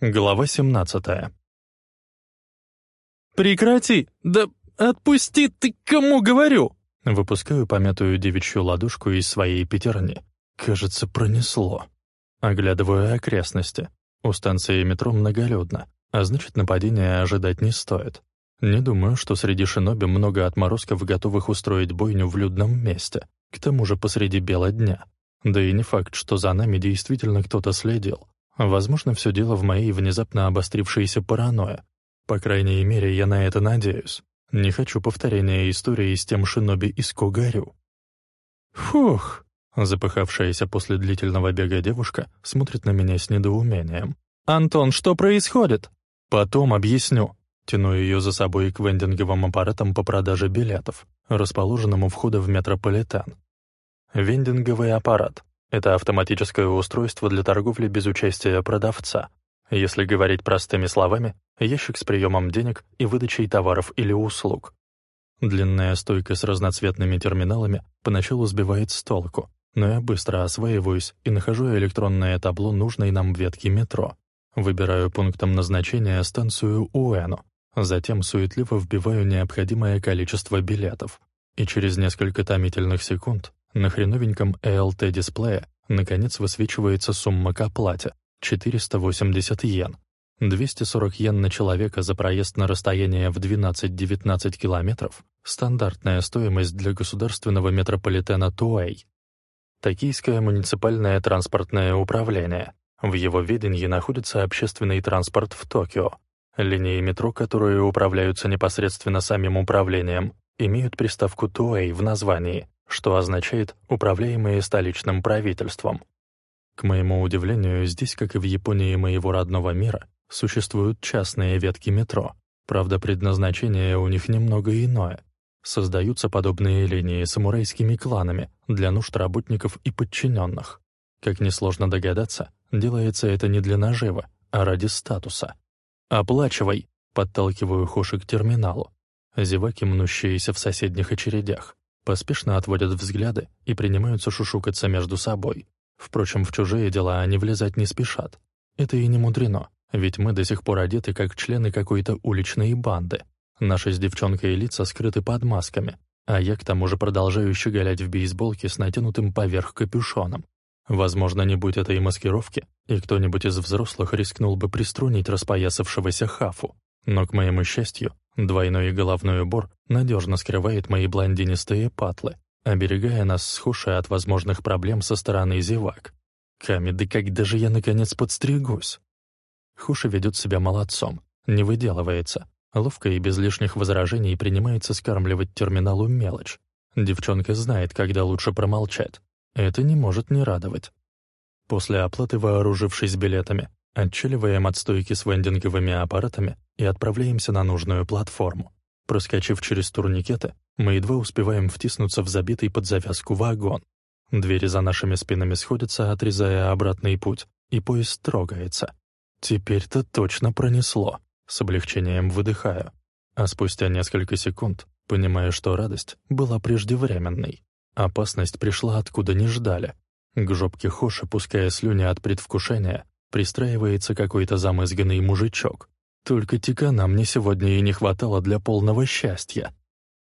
Глава 17 «Прекрати! Да отпусти ты, кому говорю!» Выпускаю помятую девичью ладошку из своей пятерни. Кажется, пронесло. Оглядываю окрестности. У станции метро многолюдно, а значит, нападения ожидать не стоит. Не думаю, что среди шиноби много отморозков, готовых устроить бойню в людном месте, к тому же посреди бела дня. Да и не факт, что за нами действительно кто-то следил. Возможно, все дело в моей внезапно обострившейся паранойе. По крайней мере, я на это надеюсь. Не хочу повторения истории с тем шиноби из Когарю. Фух! Запыхавшаяся после длительного бега девушка смотрит на меня с недоумением. «Антон, что происходит?» «Потом объясню». Тяну ее за собой к вендинговым аппаратам по продаже билетов, расположенному входа в метрополитен. Вендинговый аппарат — это автоматическое устройство для торговли без участия продавца. Если говорить простыми словами, ящик с приемом денег и выдачей товаров или услуг. Длинная стойка с разноцветными терминалами поначалу сбивает с толку, но я быстро осваиваюсь и нахожу электронное табло нужной нам ветки метро. Выбираю пунктом назначения станцию Уэну, затем суетливо вбиваю необходимое количество билетов. И через несколько томительных секунд на хреновеньком ELT-дисплее наконец высвечивается сумма к оплате — 480 йен. 240 йен на человека за проезд на расстояние в 12-19 километров — стандартная стоимость для государственного метрополитена Туэй. Токийское муниципальное транспортное управление. В его ведении находится общественный транспорт в Токио. Линии метро, которые управляются непосредственно самим управлением, имеют приставку «Туэй» в названии, что означает «управляемые столичным правительством». К моему удивлению, здесь, как и в Японии моего родного мира, существуют частные ветки метро. Правда, предназначение у них немного иное. Создаются подобные линии самурайскими кланами для нужд работников и подчиненных. Как несложно догадаться, делается это не для наживы, а ради статуса. «Оплачивай!» — подталкиваю Хоши к терминалу. Зеваки, мнущиеся в соседних очередях, поспешно отводят взгляды и принимаются шушукаться между собой. Впрочем, в чужие дела они влезать не спешат. Это и не мудрено, ведь мы до сих пор одеты как члены какой-то уличной банды. Наши с девчонкой лица скрыты под масками, а я к тому же продолжаю щеголять в бейсболке с натянутым поверх капюшоном. Возможно, не будь этой маскировки, и кто-нибудь из взрослых рискнул бы приструнить распоясавшегося хафу. Но, к моему счастью, двойной головной убор надежно скрывает мои блондинистые патлы, оберегая нас с Хушей от возможных проблем со стороны зевак. Ками, да когда же я наконец подстригусь? Хуша ведет себя молодцом, не выделывается, ловко и без лишних возражений принимается скармливать терминалу мелочь. Девчонка знает, когда лучше промолчать. Это не может не радовать. После оплаты, вооружившись билетами, отчаливаем от стойки с вендинговыми аппаратами и отправляемся на нужную платформу. Проскочив через турникеты, мы едва успеваем втиснуться в забитый под завязку вагон. Двери за нашими спинами сходятся, отрезая обратный путь, и поезд трогается. Теперь-то точно пронесло. С облегчением выдыхаю. А спустя несколько секунд понимаю, что радость была преждевременной. Опасность пришла откуда не ждали. К жопке Хоши, пуская слюни от предвкушения, пристраивается какой-то замызганный мужичок. Только Тикана мне сегодня и не хватало для полного счастья.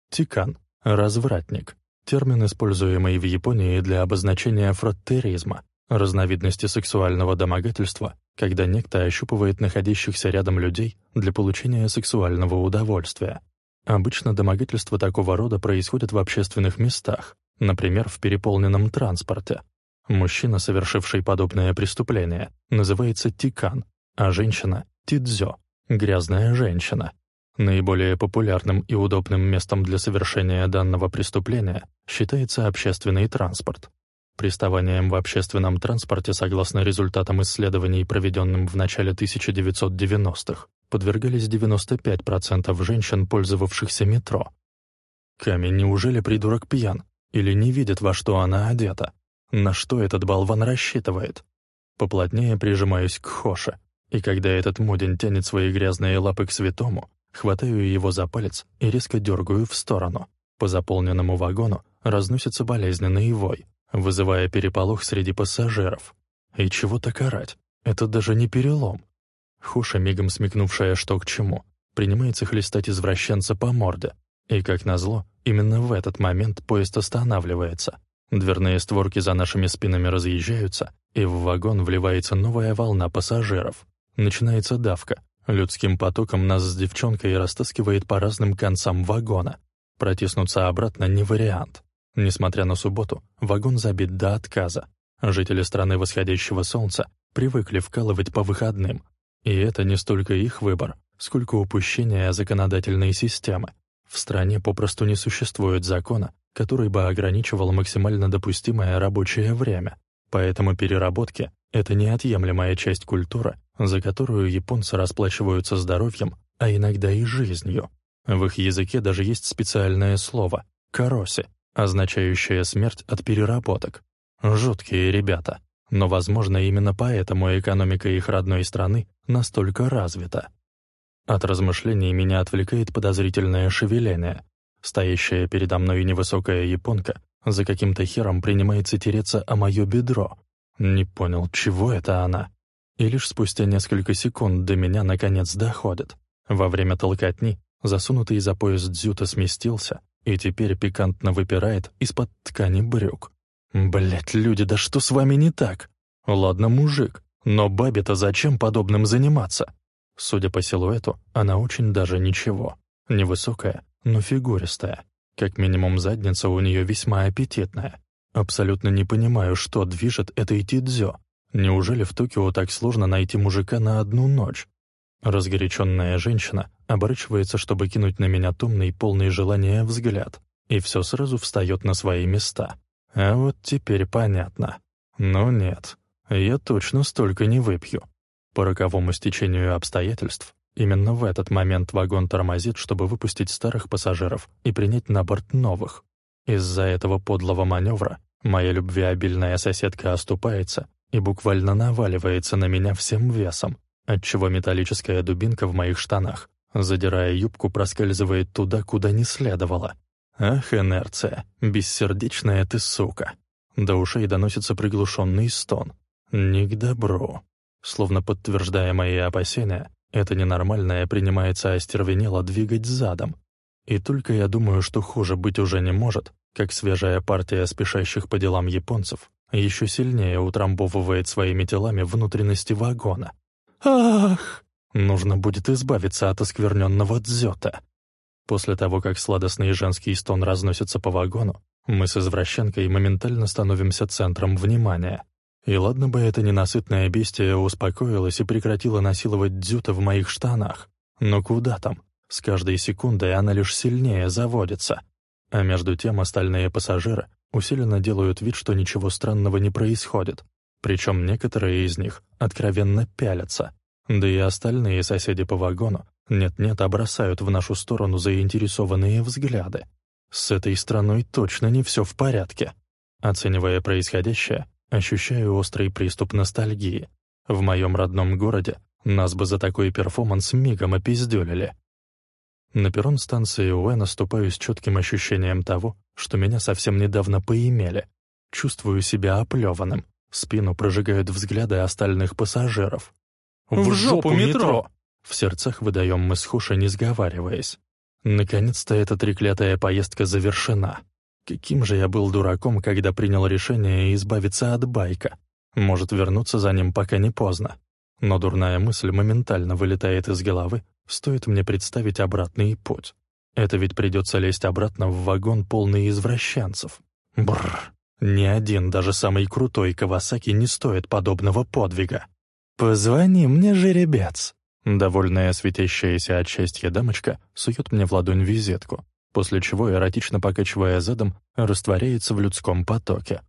Тикан — развратник. Термин, используемый в Японии для обозначения фроттеризма, разновидности сексуального домогательства, когда некто ощупывает находящихся рядом людей для получения сексуального удовольствия. Обычно домогательства такого рода происходят в общественных местах, например, в переполненном транспорте. Мужчина, совершивший подобное преступление, называется тикан, а женщина — тидзё, Грязная женщина. Наиболее популярным и удобным местом для совершения данного преступления считается общественный транспорт. Приставанием в общественном транспорте, согласно результатам исследований, проведенным в начале 1990-х, подвергались 95% женщин, пользовавшихся метро. Камень, неужели придурок пьян? Или не видит, во что она одета? На что этот болван рассчитывает? Поплотнее прижимаюсь к Хоше, и когда этот модень тянет свои грязные лапы к святому, хватаю его за палец и резко дергаю в сторону. По заполненному вагону разносится болезненный вой, вызывая переполох среди пассажиров. И чего так орать? Это даже не перелом. Хуша, мигом смекнувшая, что к чему, принимается хлестать извращенца по морде. И, как назло, именно в этот момент поезд останавливается. Дверные створки за нашими спинами разъезжаются, и в вагон вливается новая волна пассажиров. Начинается давка. Людским потоком нас с девчонкой растаскивает по разным концам вагона. Протиснуться обратно не вариант. Несмотря на субботу, вагон забит до отказа. Жители страны восходящего солнца привыкли вкалывать по выходным. И это не столько их выбор, сколько упущение законодательной системы. В стране попросту не существует закона, который бы ограничивал максимально допустимое рабочее время. Поэтому переработки — это неотъемлемая часть культуры, за которую японцы расплачиваются здоровьем, а иногда и жизнью. В их языке даже есть специальное слово — «кароси», означающее смерть от переработок. Жуткие ребята. Но, возможно, именно поэтому экономика их родной страны настолько развита. От размышлений меня отвлекает подозрительное шевеление. Стоящая передо мной невысокая японка за каким-то хером принимается тереться о мое бедро. Не понял, чего это она? И лишь спустя несколько секунд до меня наконец доходит. Во время толкотни засунутый за пояс дзюта сместился и теперь пикантно выпирает из-под ткани брюк. Блять, люди, да что с вами не так? Ладно, мужик, но бабе-то зачем подобным заниматься? Судя по силуэту, она очень даже ничего. Невысокая, но фигуристая. Как минимум задница у нее весьма аппетитная. Абсолютно не понимаю, что движет этой тидзё. Неужели в Токио так сложно найти мужика на одну ночь? Разгоряченная женщина оборачивается, чтобы кинуть на меня томный, полный желания взгляд, и все сразу встает на свои места. А вот теперь понятно. Но нет, я точно столько не выпью. По роковому стечению обстоятельств, именно в этот момент вагон тормозит, чтобы выпустить старых пассажиров и принять на борт новых. Из-за этого подлого маневра моя любвеобильная соседка оступается и буквально наваливается на меня всем весом, отчего металлическая дубинка в моих штанах, задирая юбку, проскальзывает туда, куда не следовало. Ах, инерция, бессердечная ты сука. До ушей доносится приглушенный стон. Не к добру. Словно подтверждая мои опасения, это ненормальное принимается остервенело двигать задом. И только я думаю, что хуже быть уже не может, как свежая партия спешащих по делам японцев еще сильнее утрамбовывает своими телами внутренности вагона. Ах! Нужно будет избавиться от оскверненного дзёта. После того, как сладостный женский стон разносится по вагону, мы с извращенкой моментально становимся центром внимания. И ладно бы это ненасытное бестие успокоилось и прекратило насиловать дзюта в моих штанах. Но куда там? С каждой секундой она лишь сильнее заводится. А между тем остальные пассажиры усиленно делают вид, что ничего странного не происходит. Причем некоторые из них откровенно пялятся. Да и остальные соседи по вагону нет-нет, а бросают в нашу сторону заинтересованные взгляды. С этой страной точно не все в порядке. Оценивая происходящее, ощущаю острый приступ ностальгии. В моем родном городе нас бы за такой перформанс мигом опиздюлили. На перрон станции Уэ наступаю с четким ощущением того, что меня совсем недавно поимели. Чувствую себя оплеванным. Спину прожигают взгляды остальных пассажиров. «В жопу метро!» В сердцах выдаем мы с Хушей, не сговариваясь. Наконец-то эта треклятая поездка завершена. Каким же я был дураком, когда принял решение избавиться от байка. Может, вернуться за ним, пока не поздно. Но дурная мысль моментально вылетает из головы, стоит мне представить обратный путь. Это ведь придется лезть обратно в вагон, полный извращенцев. Бррр. Ни один, даже самый крутой Кавасаки не стоит подобного подвига. «Позвони мне, жеребец!» Довольная светящаяся от счастья дамочка сует мне в ладонь визитку, после чего, эротично покачивая задом, растворяется в людском потоке.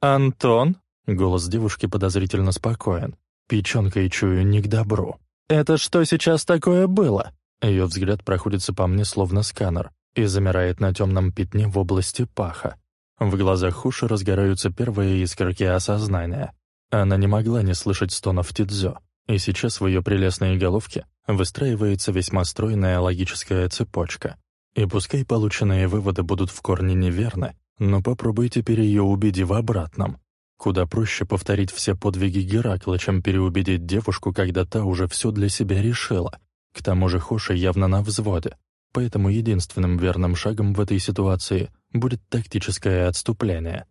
«Антон?» — голос девушки подозрительно спокоен. Печенкой чую не к добру. «Это что сейчас такое было?» Ее взгляд проходится по мне словно сканер и замирает на темном пятне в области паха. В глазах Хуши разгораются первые искорки осознания. Она не могла не слышать стонов Тидзё, и сейчас в ее прелестной головке выстраивается весьма стройная логическая цепочка. И пускай полученные выводы будут в корне неверны, но попробуй теперь ее убеди в обратном. Куда проще повторить все подвиги Геракла, чем переубедить девушку, когда та уже все для себя решила. К тому же Хоша явно на взводе, поэтому единственным верным шагом в этой ситуации будет тактическое отступление.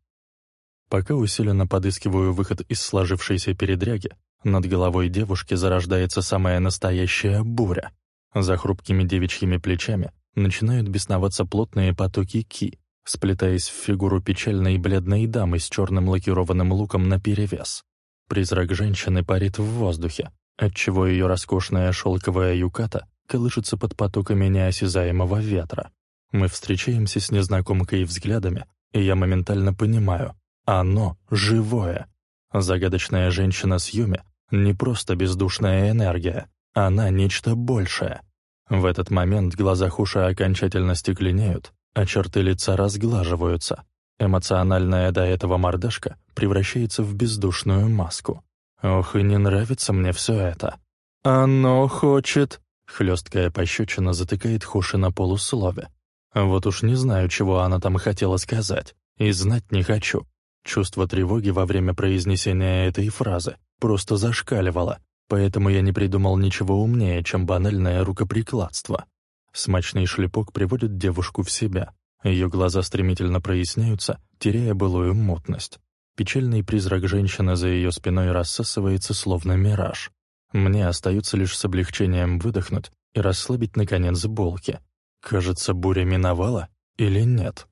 Пока усиленно подыскиваю выход из сложившейся передряги, над головой девушки зарождается самая настоящая буря. За хрупкими девичьими плечами начинают бесноваться плотные потоки ки, сплетаясь в фигуру печальной бледной дамы с черным лакированным луком наперевес. Призрак женщины парит в воздухе, отчего ее роскошная шелковая юката колышется под потоками неосязаемого ветра. Мы встречаемся с незнакомкой взглядами, и я моментально понимаю — оно живое. Загадочная женщина с Юми — не просто бездушная энергия, она нечто большее. В этот момент глаза Хуша окончательно стекленеют, а черты лица разглаживаются. Эмоциональная до этого мордашка превращается в бездушную маску. Ох, и не нравится мне все это. «Оно хочет...» Хлесткая пощечина затыкает Хуши на полуслове. Вот уж не знаю, чего она там хотела сказать, и знать не хочу. Чувство тревоги во время произнесения этой фразы просто зашкаливало, поэтому я не придумал ничего умнее, чем банальное рукоприкладство. Смачный шлепок приводит девушку в себя. Ее глаза стремительно проясняются, теряя былую мутность. Печальный призрак женщины за ее спиной рассасывается, словно мираж. Мне остается лишь с облегчением выдохнуть и расслабить, наконец, булки. Кажется, буря миновала или нет?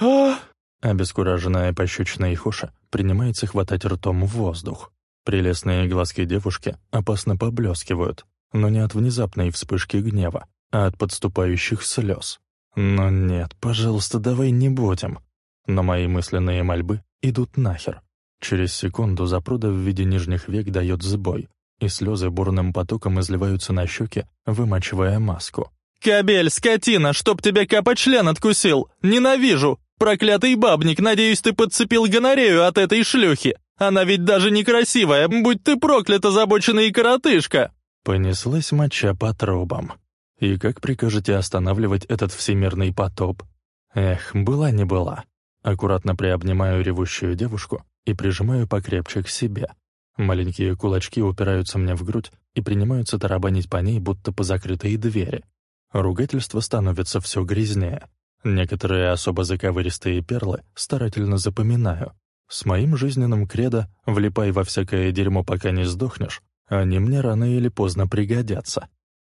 а Обескураженная пощечина Ихуша принимается хватать ртом в воздух. Прелестные глазки девушки опасно поблескивают, но не от внезапной вспышки гнева, а от подступающих слез. Но нет, пожалуйста, давай не будем. Но мои мысленные мольбы идут нахер. Через секунду запруда в виде нижних век дает сбой, и слезы бурным потоком изливаются на щеки, вымачивая маску. «Кобель, скотина, чтоб тебе капа член откусил! Ненавижу! Проклятый бабник, надеюсь, ты подцепил гонорею от этой шлюхи! Она ведь даже некрасивая, будь ты проклят, озабоченный коротышка!» Понеслась моча по трубам. И как прикажете останавливать этот всемирный потоп? Эх, была не была. Аккуратно приобнимаю ревущую девушку и прижимаю покрепче к себе. Маленькие кулачки упираются мне в грудь и принимаются тарабанить по ней, будто по закрытой двери. Ругательство становится все грязнее. Некоторые особо заковыристые перлы старательно запоминаю. С моим жизненным кредо «влипай во всякое дерьмо, пока не сдохнешь», они мне рано или поздно пригодятся.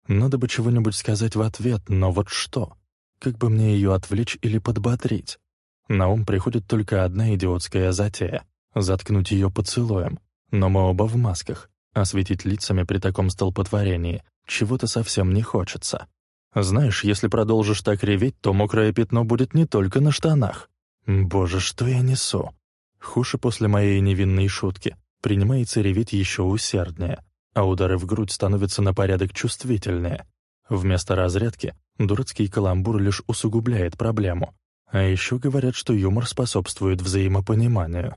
Надо бы чего-нибудь сказать в ответ, но вот что? Как бы мне ее отвлечь или подбодрить? На ум приходит только одна идиотская затея — заткнуть ее поцелуем. Но мы оба в масках. Осветить лицами при таком столпотворении чего-то совсем не хочется. Знаешь, если продолжишь так реветь, то мокрое пятно будет не только на штанах. Боже, что я несу? Хуже после моей невинной шутки принимается реветь еще усерднее а удары в грудь становятся на порядок чувствительнее. Вместо разрядки дурацкий каламбур лишь усугубляет проблему. А еще говорят, что юмор способствует взаимопониманию.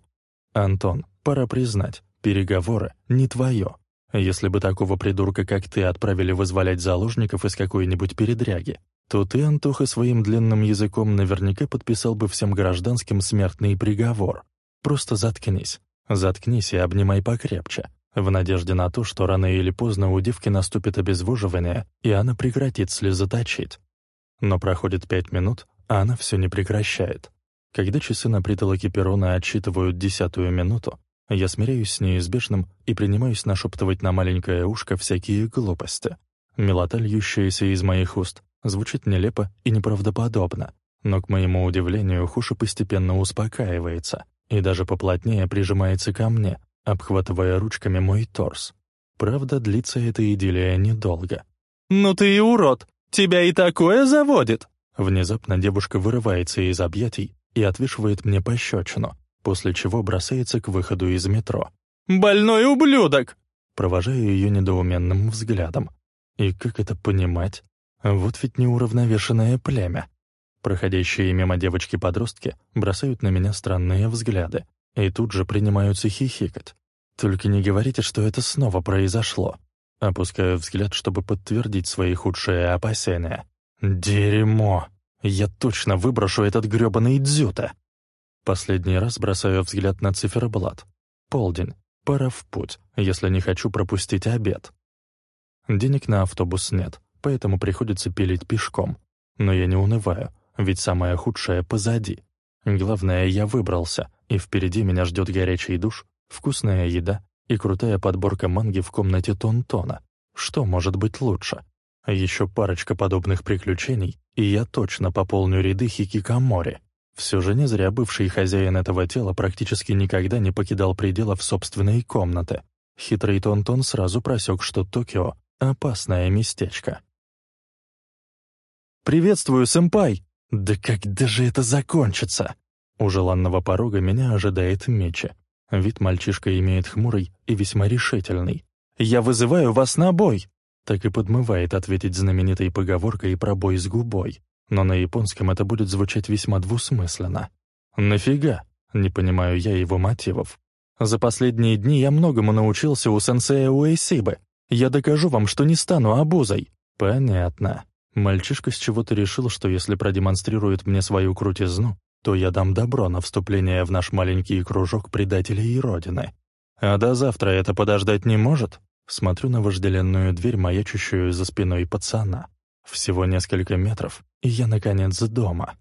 Антон, пора признать, переговоры не твое. Если бы такого придурка, как ты, отправили вызволять заложников из какой-нибудь передряги, то ты, Антоха, своим длинным языком наверняка подписал бы всем гражданским смертный приговор. Просто заткнись. Заткнись и обнимай покрепче в надежде на то, что рано или поздно у девки наступит обезвоживание, и она прекратит слезоточить. Но проходит пять минут, а она все не прекращает. Когда часы на притолоке перрона отсчитывают десятую минуту, я смиряюсь с неизбежным и принимаюсь нашептывать на маленькое ушко всякие глупости. Милота, льющаяся из моих уст, звучит нелепо и неправдоподобно, но, к моему удивлению, Хуша постепенно успокаивается и даже поплотнее прижимается ко мне, обхватывая ручками мой торс. Правда, длится эта идиллия недолго. «Ну ты и урод! Тебя и такое заводит!» Внезапно девушка вырывается из объятий и отвешивает мне пощечину, после чего бросается к выходу из метро. «Больной ублюдок!» Провожаю ее недоуменным взглядом. И как это понимать? Вот ведь неуравновешенное племя. Проходящие мимо девочки-подростки бросают на меня странные взгляды и тут же принимаются хихикать. Только не говорите, что это снова произошло. Опускаю взгляд, чтобы подтвердить свои худшие опасения. Дерьмо! Я точно выброшу этот грёбаный дзюта! Последний раз бросаю взгляд на циферблат. Полдень. Пора в путь, если не хочу пропустить обед. Денег на автобус нет, поэтому приходится пилить пешком. Но я не унываю, ведь самое худшее позади. Главное, я выбрался, и впереди меня ждет горячий душ, вкусная еда и крутая подборка манги в комнате Тонтона. Что может быть лучше? Еще парочка подобных приключений, и я точно пополню ряды хикикамори. Все же не зря бывший хозяин этого тела практически никогда не покидал пределов собственной комнаты. Хитрый Тонтон сразу просек, что Токио — опасное местечко. «Приветствую, сэмпай!» «Да когда же это закончится?» У желанного порога меня ожидает Мечи. Вид мальчишка имеет хмурый и весьма решительный. «Я вызываю вас на бой!» Так и подмывает ответить знаменитой поговоркой про бой с губой но на японском это будет звучать весьма двусмысленно. «Нафига?» — не понимаю я его мотивов. «За последние дни я многому научился у сенсея Уэйсибы. Я докажу вам, что не стану обузой». «Понятно». Мальчишка с чего-то решил, что если продемонстрирует мне свою крутизну, то я дам добро на вступление в наш маленький кружок предателей и Родины. А до завтра это подождать не может? Смотрю на вожделенную дверь, маячущую за спиной пацана. Всего несколько метров, и я, наконец, дома.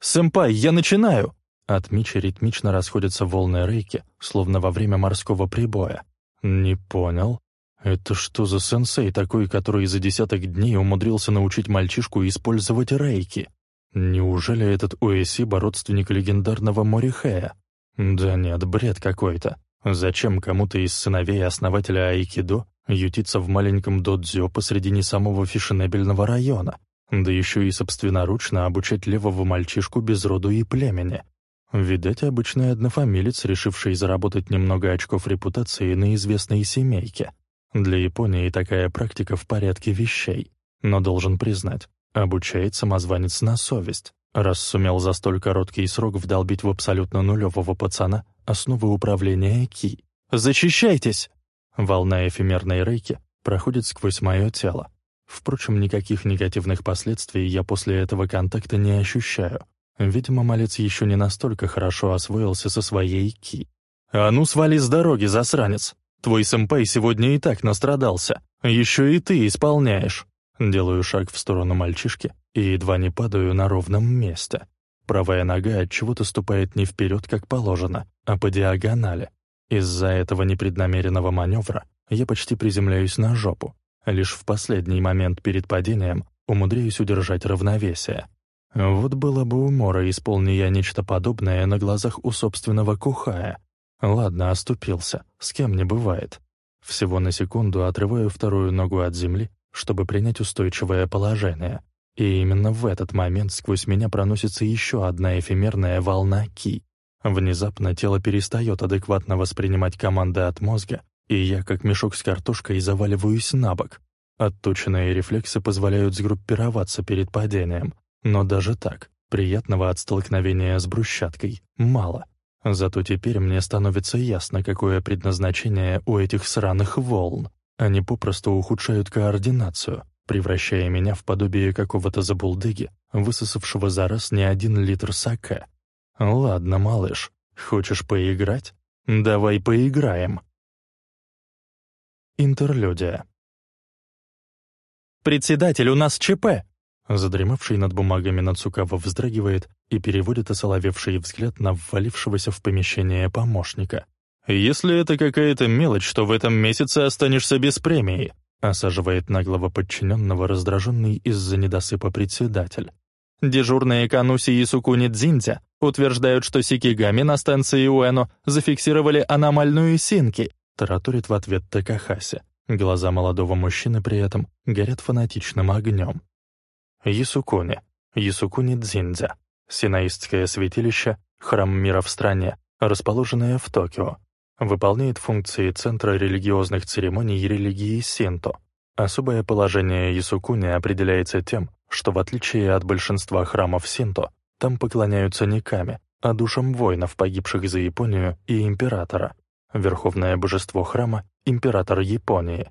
«Сэмпай, я начинаю!» От Мичи ритмично расходятся волны рейки, словно во время морского прибоя. «Не понял. Это что за сенсей такой, который за десяток дней умудрился научить мальчишку использовать рейки? Неужели этот Уэсиба родственник легендарного Морихея? Да нет, бред какой-то. Зачем кому-то из сыновей основателя Айкидо ютиться в маленьком додзё посреди не самого фешенебельного района, да еще и собственноручно обучать левого мальчишку без роду и племени. Видать, обычный однофамилец, решивший заработать немного очков репутации на известной семейке. Для Японии такая практика в порядке вещей. Но должен признать, обучает самозванец на совесть, раз сумел за столь короткий срок вдолбить в абсолютно нулевого пацана основы управления ки. «Защищайтесь!» Волна эфемерной рейки проходит сквозь мое тело. Впрочем, никаких негативных последствий я после этого контакта не ощущаю. Видимо, малец еще не настолько хорошо освоился со своей ки. «А ну свали с дороги, засранец! Твой сэмпай сегодня и так настрадался. Еще и ты исполняешь!» Делаю шаг в сторону мальчишки и едва не падаю на ровном месте. Правая нога от чего-то ступает не вперед, как положено, а по диагонали. Из-за этого непреднамеренного маневра я почти приземляюсь на жопу. Лишь в последний момент перед падением умудряюсь удержать равновесие. Вот было бы умора, исполни я нечто подобное на глазах у собственного кухая. Ладно, оступился, с кем не бывает. Всего на секунду отрываю вторую ногу от земли, чтобы принять устойчивое положение. И именно в этот момент сквозь меня проносится еще одна эфемерная волна ки. Внезапно тело перестает адекватно воспринимать команды от мозга, и я, как мешок с картошкой, заваливаюсь на бок. Отточенные рефлексы позволяют сгруппироваться перед падением, но даже так, приятного от столкновения с брусчаткой, мало. Зато теперь мне становится ясно, какое предназначение у этих сраных волн. Они попросту ухудшают координацию, превращая меня в подобие какого-то забулдыги, высосавшего за раз не один литр саке. «Ладно, малыш, хочешь поиграть? Давай поиграем». Интерлюдия. «Председатель, у нас ЧП!» Задремавший над бумагами Нацукава вздрагивает и переводит осоловевший взгляд на ввалившегося в помещение помощника. «Если это какая-то мелочь, то в этом месяце останешься без премии», осаживает наглого подчиненного раздраженный из-за недосыпа председатель. Дежурные Кануси и Сукуни Дзиндзя утверждают, что Сикигами на станции Уэно зафиксировали аномальную синки, тараторит в ответ Такахаси. Глаза молодого мужчины при этом горят фанатичным огнем. Ясукуни. Ясукуни Дзиндзя. Синаистское святилище, храм мира в стране, расположенное в Токио. Выполняет функции центра религиозных церемоний и религии синто. Особое положение Ясукуни определяется тем, что в отличие от большинства храмов синто, там поклоняются не каме, а душам воинов, погибших за Японию, и императора. Верховное божество храма — император Японии.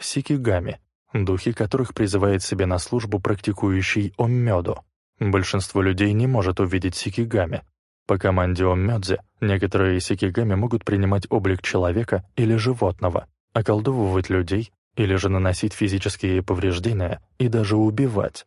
Сикигами — духи которых призывает себе на службу практикующий оммёду. Большинство людей не может увидеть сикигами. По команде Оммёдзе некоторые сикигами могут принимать облик человека или животного, околдовывать людей или же наносить физические повреждения и даже убивать.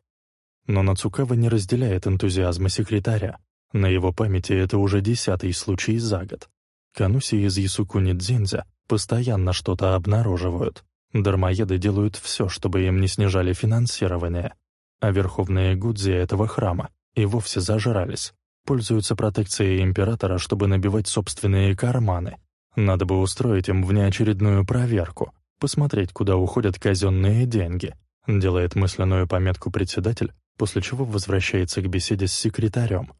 Но Нацукава не разделяет энтузиазма секретаря. На его памяти это уже десятый случай за год. Кануси из Ясукуни Дзинзя постоянно что-то обнаруживают. Дармоеды делают все, чтобы им не снижали финансирование. А верховные гудзи этого храма и вовсе зажрались. Пользуются протекцией императора, чтобы набивать собственные карманы. Надо бы устроить им внеочередную проверку, посмотреть, куда уходят казенные деньги. Делает мысленную пометку председатель, после чего возвращается к беседе с секретарем.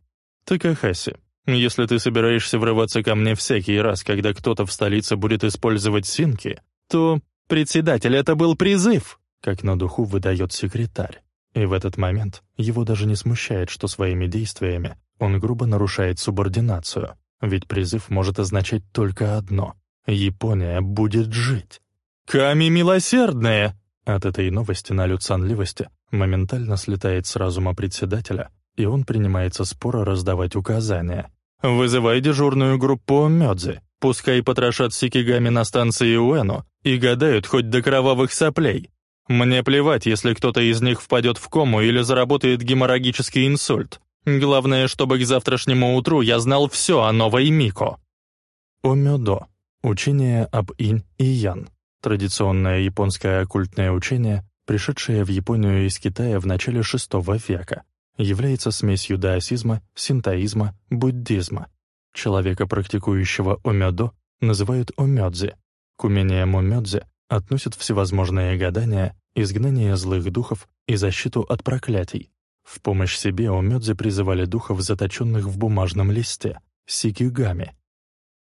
«Такахаси, если ты собираешься врываться ко мне всякий раз, когда кто-то в столице будет использовать синки, то, председатель, это был призыв!» Как на духу выдает секретарь. И в этот момент его даже не смущает, что своими действиями он грубо нарушает субординацию, ведь призыв может означать только одно — Япония будет жить. «Ками милосердные!» От этой новости на сонливости моментально слетает с разума председателя, и он принимается споро раздавать указания. «Вызывай дежурную группу Мёдзи, пускай потрошат сикигами на станции Уэну и гадают хоть до кровавых соплей. Мне плевать, если кто-то из них впадет в кому или заработает геморрагический инсульт. Главное, чтобы к завтрашнему утру я знал все о новой Мико». Омёдо — учение об инь и ян. Традиционное японское оккультное учение, пришедшее в Японию из Китая в начале VI века, является смесью даосизма, синтоизма, буддизма. Человека, практикующего омёдо, называют омёдзи. К умениям омёдзи относят всевозможные гадания, изгнание злых духов и защиту от проклятий. В помощь себе омёдзи призывали духов, заточенных в бумажном листе, сикигами.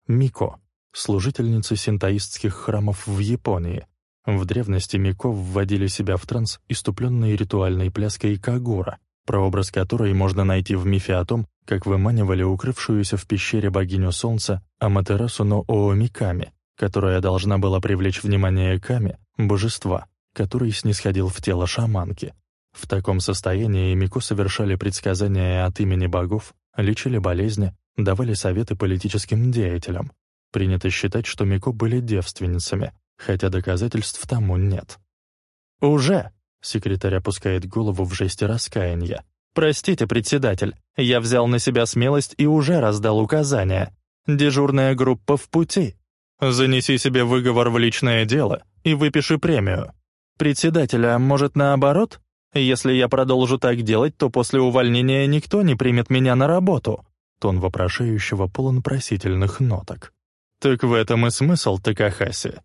Мико служительницы синтоистских храмов в Японии. В древности Мико вводили себя в транс иступленной ритуальной пляской Кагура, прообраз которой можно найти в мифе о том, как выманивали укрывшуюся в пещере богиню солнца Аматерасу но Оомиками, которая должна была привлечь внимание Ками, божества, который снисходил в тело шаманки. В таком состоянии Мико совершали предсказания от имени богов, лечили болезни, давали советы политическим деятелям. Принято считать, что Мико были девственницами, хотя доказательств тому нет. «Уже!» — секретарь опускает голову в жесте раскаяния. «Простите, председатель, я взял на себя смелость и уже раздал указания. Дежурная группа в пути. Занеси себе выговор в личное дело и выпиши премию. Председателя, может, наоборот? Если я продолжу так делать, то после увольнения никто не примет меня на работу». Тон вопрошающего полон просительных ноток. «Так в этом и смысл Такахаси.